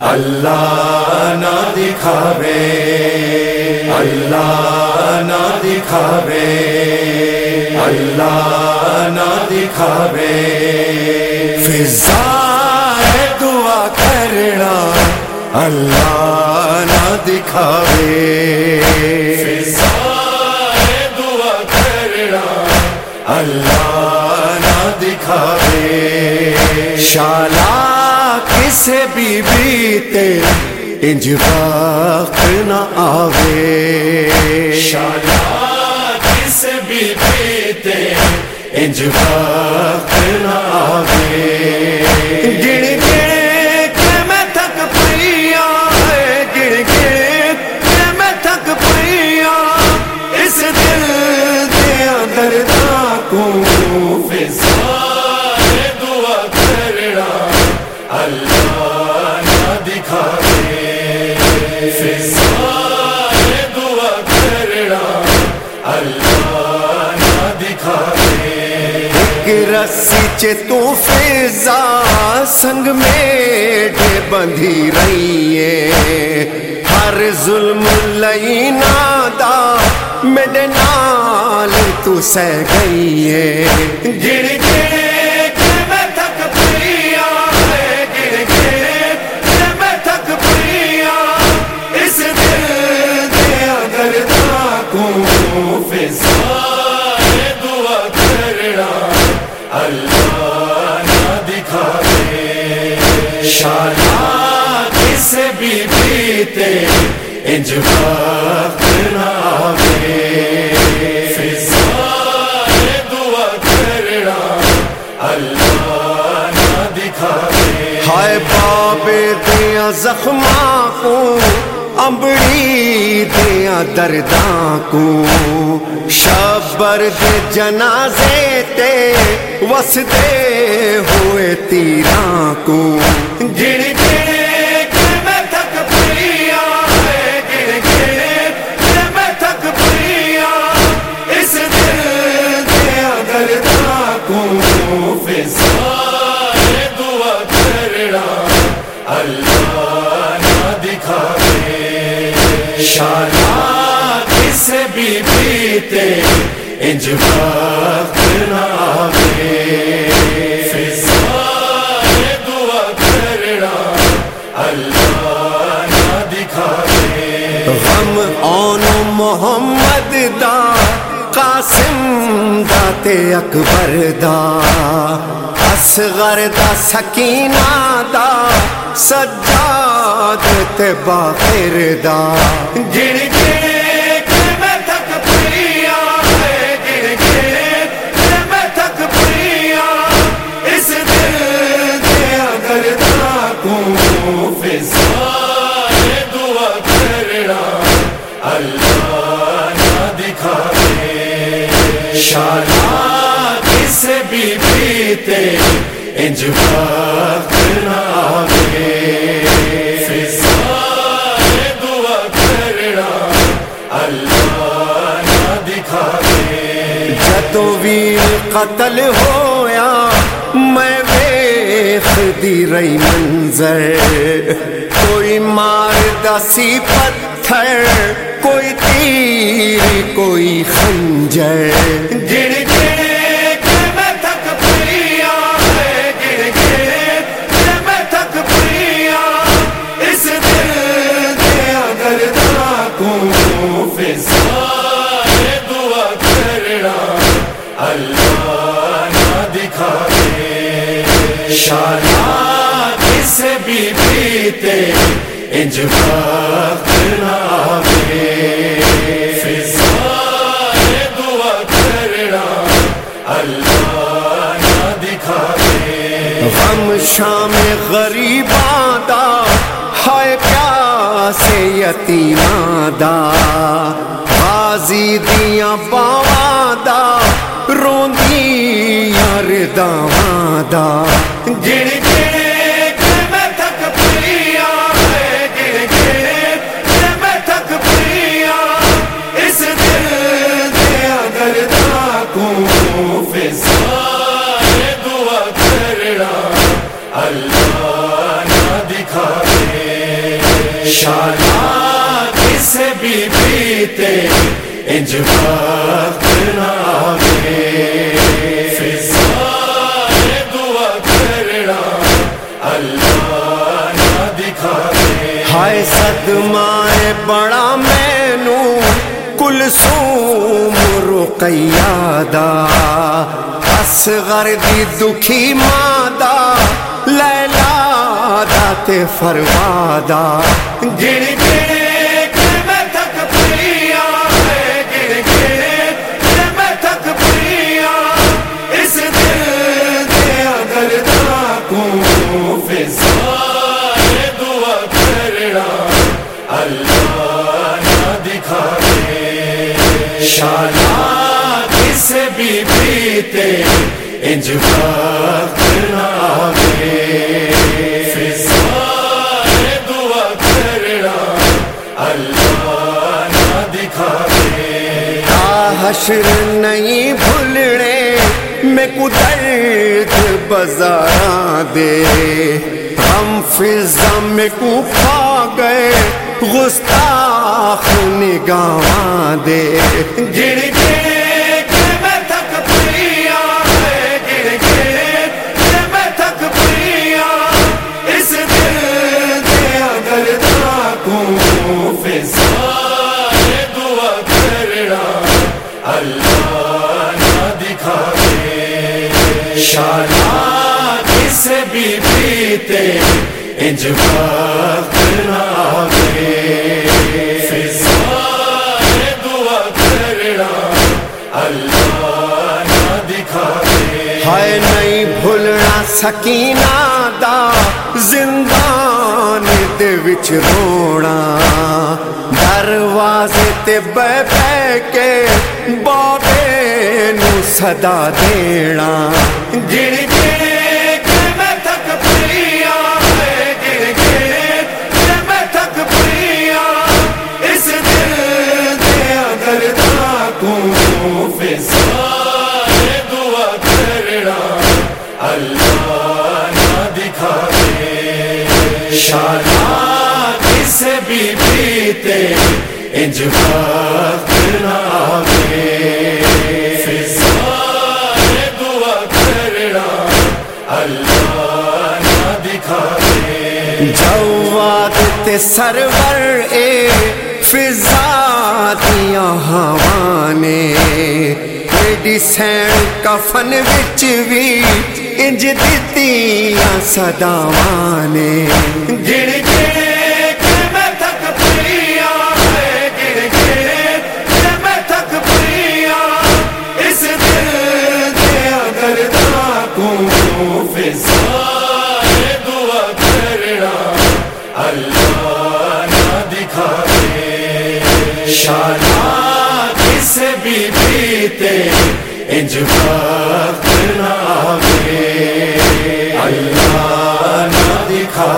اللہ نہ دکھاوے، اللہ نہ دکھاوے، اللہ نہ دکھاوے۔ فضا ہے دعا کرنا، اللہ نہ دکھاوے۔ فضا ہے دعا کرنا، اللہ نہ دکھاوے۔ شالا کسے بی بیتے انج وقت نہ آوے۔ شالا کسے بی بیتے انج وقت نہ آوے۔ رسی چے تو فیضا سنگ میٹھے بندھی رہی ہے ہر ظلم لئی نادا میڈے نال تو سہ گئی ہے گڑ گڑ ہائے بابے دیا زخماں کو، امبڑی دیا درداں کو۔ شبر دے جنازے تے وسدے ہوئے تیراں کو۔ گڑ گڑ دعا کرنا اللہ نہ دکھاوے شالا کسے بھی بیتے انج وقت نہ دعا کرنا اللہ نہ دکھاوے غم آن محمد تے اکبر دا اصغر دا سکینہ دا سجاد تے باخر دا۔ گڑ گڑ کے شالا کسے بھی بیتے انج وقت نہ آوے۔ دعا کرنا، اللہ نہ دکھاوے۔ جدو بھی قتل ہویا، میں ویخ دی رہی منظر۔ کوئی مار دسی پتھر کوئی تیر، کوئی خنجر۔ گڑ گڑ کے میں تھک پیا ہے، گڑ گڑ کے میں تھک پیا اس دل دیا درداں کو فضا دعا کرنا، اللہ نہ دکھاوے شالا کسے بھی بیتے انج ہے دعا کرنا اللہ نہ دکھاوے غم شام غریباں دا، ہائے پیاسے یتیماں دا۔ غازی دیاں باواں دا روندی یار دا۔ گڑ دعا کرنا اللہ نہ دکھاوے شالا کس بھی بیتے انج وقت دعا کرنا اللہ نہ دکھا دے ہائے صدمائے بڑا مینو کلسوم رقیادہ اصغر دی دکھی مادہ لیلا دات فروادا گڑ گڑ شالا کس بھی بیتے انج وقت نامے فضائے دعا کرنا اللہ نہ دکھا دے حشر نہیں بھولنے میں کدرت بازار دے۔ ہم فضا میں کو کھا گئے گستاخ نگاہ دے۔ گڑ گڑ کے میں تھک پیا گڑ گڑ سکینہ دا زندان دے وچ رونا۔ دروازے تے بے بے کے بابے نو صدا دینا۔ گڑ گڑ کے شالا کس بھی بیتے انج وقت نامے فضائے دعا کرنا اللہ نہ دکھا دے جواد تے سرور اے فضا دیا ہوانے ایڈی سین کفن وچ بھی انج دتیاں صداوانے گڑ گڑ کے میں گڑ گڑ اللہ نہ دکھا